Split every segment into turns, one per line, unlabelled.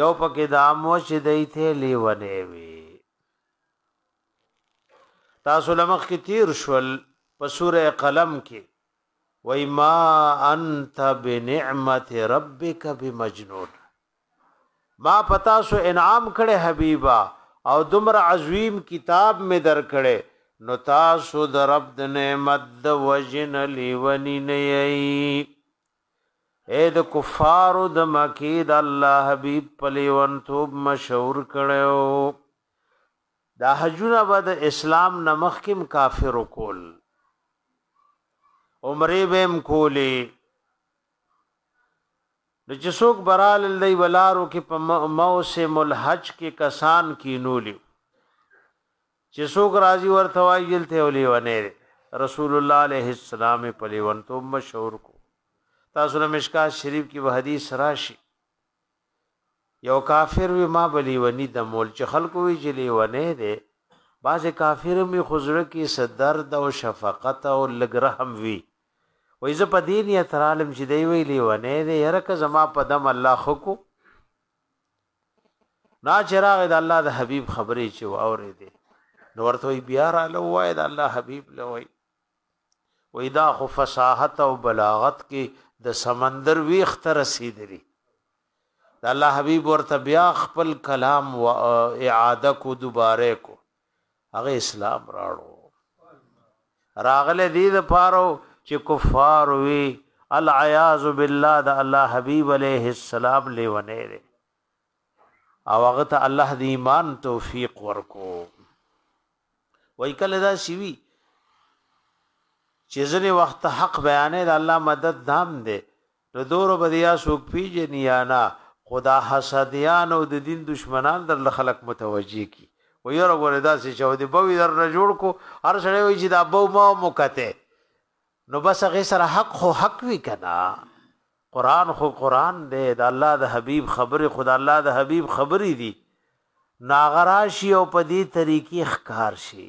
یو پکې دا مو چې دی ته لیونی وي تاسو لمخ کې تیر شول په سوره قلم کې وای ما انت بنعمت ربک بمجنون ما پتا سو انعام کړي حبیبا او دمر عظیم کتاب می در کړي نو تاسو د رب د نعمت د وجن لیونی نه یی اې د کفارو د مکې د الله حبیب په لیونتوب مشهور کړو دا حجونه به د اسلام نه مخکم کافر کول عمره بهم کولې د چې څوک برال دی ولارو کې په موسم الحج کې کسان کینولی چی څوک راځی ورته وایی جلته یو لیونی دی رسول الله علیه السلام یې په لیونتوب مشهور کو تاسو له مشکات شریف کی به حدیث راشی یو کافر وی ما بلیونی د مول چې خلکو وی چې لیونه دی باز کافر می خزړه کی صدر د او شفقت او لګرهم وی وای ز په دین یې ترالم چې دی وی لیونه دی یره که زما په دم الله خکو نه چې راغی د الله د حبیب خبرې چې واورې دي نو ورته وی بیا را لوای د الله حبیب لوی وې دا خو فصاحت او بلاغت کې د سمندر ویخ تر رسیدلی د الله حبیب ورته بیا خپل کلام و اعاده کو دوباره کو هغه اسلام راړو راغله دې د پاره چې کفار وي العیاذ بالله د الله حبیب علیه السلام لیونه دی او هغه ته الله د ایمان توفیق ورکو وای کله دا شوی چې ځنې وخت حق بیانې د الله مدد دام دی نو دور به دې يا څوک پېژني يا نه، خو دا حسديان او د دين دښمنان درله خلک متوجه کړي، وايي يره ګوره داسې چه دې بوي درنه جوړ کړو، هر سړی وايي چه دا بو ما مو کته، نو بس هغې سره حق خو حق وي که نه؟ قرآن خو قرآن دی، د الله د حبيب خبرې خو د الله د حبيب خبرې دي، نو هغه راشي او په دې طريقې ښکار شي.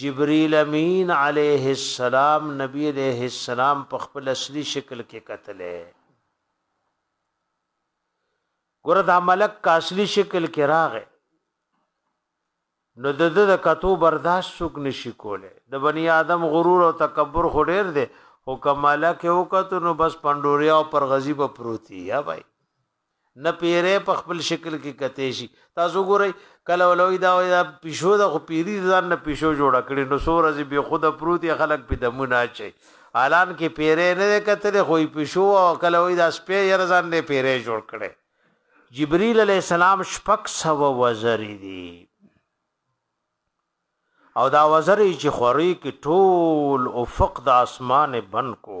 جبريل امين عليه السلام نبي عليه السلام په خپل اصلي شکل کې کتلې ګوره دا ملک کا اصلي شکل کې راغې نو د د کتو برداشت څوک نشي کوله د بنی آدم غرور او تکبر خو ډیر دی او کماله کې وکړو نو بس پندوریا او پر غزی په پروتي یا بھائی نه پیری په خپل شکل کې کته شي تاسو ګورئ کله ولوي دا وي دا پښو د خو پیری ځان نه پښو جوړ کړي نو سور از به خود پروتي خلک په دمونه چي الان کې پیری نه کتل خو پښو او کله وي دا سپي ير ځان نه پیری جوړ کړي جبريل عليه السلام شپک سو وزري دي او دا وزري چې خوري کې ټول افق د اسمان بن کو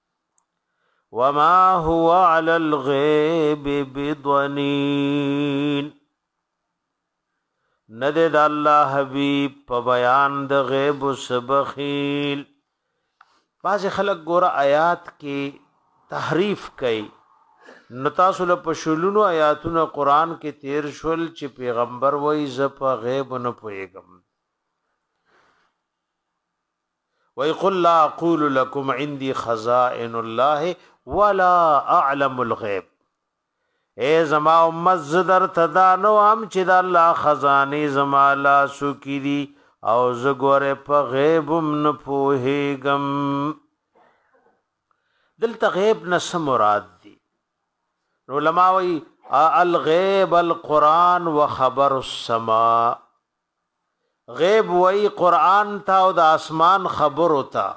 وما هو على الغيب بضنين ندې د الله حبيب په بیان د غیب سبخیل بعض خلک ګوره آیات کې تحریف کوي نو تاسو له پښولونو آیاتونه قران کې تیر شول چې پیغمبر وایي ز په غیب نه پويګم وایي، قل لا اقول لکم عندي خزائن الله ولا اعلم الغیب اې زما امت زه درته دا نه وایم چې د الله خزانې زما لاسو کې دي او زه ګوره په غیب هم نه پوهېږم دلته غیب نه څه مراد دي علما وایي الغیب القرآن و خبر السما غیب وایی قرآن ته او د آسمان خبرو ته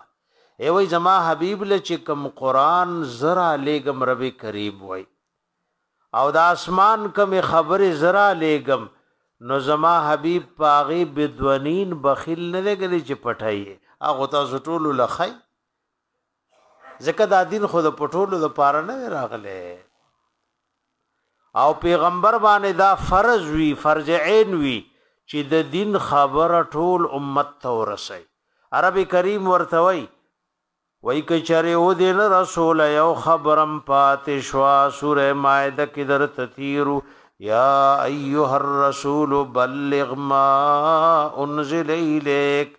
ای وایی زما حبیب له چې کم قرآن زرا لیګم رب کریم وایی او د آسمان کم خبر زرا لیګم نو زما حبیب پاغي بدونین بخیل نه لګلی چې پټایي هغه تاسو ټول لخی ځکه دا دین خو د پټولو د پاره نه راغلی او پیغمبر باندې دا فرض وی فرض عین وی چې د دین خبره ټول امت ته ورسي عربي کریم ورته وای وای کچره و دین رسول یو خبرم پاتې شوا سوره مائده کې درته تیرو یا ایها الرسول بلغ ما انزل الیک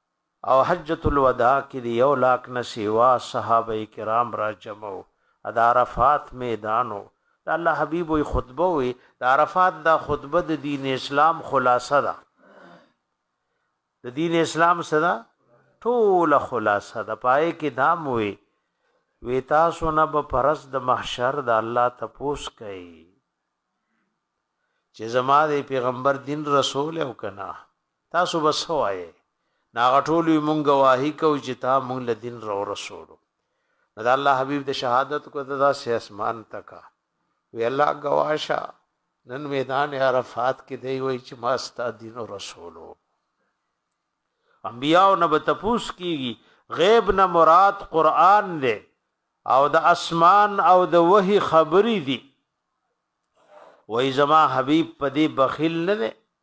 او حجة الوداع کی د یو لاک نه سیوا صحابه کرام را جمع وو او د عرفات میدان وو د الله حبیب وی خطبه وی د عرفات دا خطبه د دین اسلام خلاصه ده د دین اسلام څه ده ټوله خلاصه ده پای کی دام وی وی تاسو نه به پرس د محشر د الله تپوس کوي چې زما د پیغمبر دین رسول او کنا تاسو به څه وایې؟ نو هغه ټول وي مونږ ګواهي کوو چې تا مونږ له دین راورسولو نو د الله حبیب د شهادت کو ته داسې اسمان ته کا وی الله ګواه شه نن میدان عرفات کې دی وای چې ما ستا دین رسولو انبیاء نه به تپوس کیږي غیب نه مراد قران دی او د اسمان او د وحی خبرې دي وای زما حبیب په دې بخیل نه دی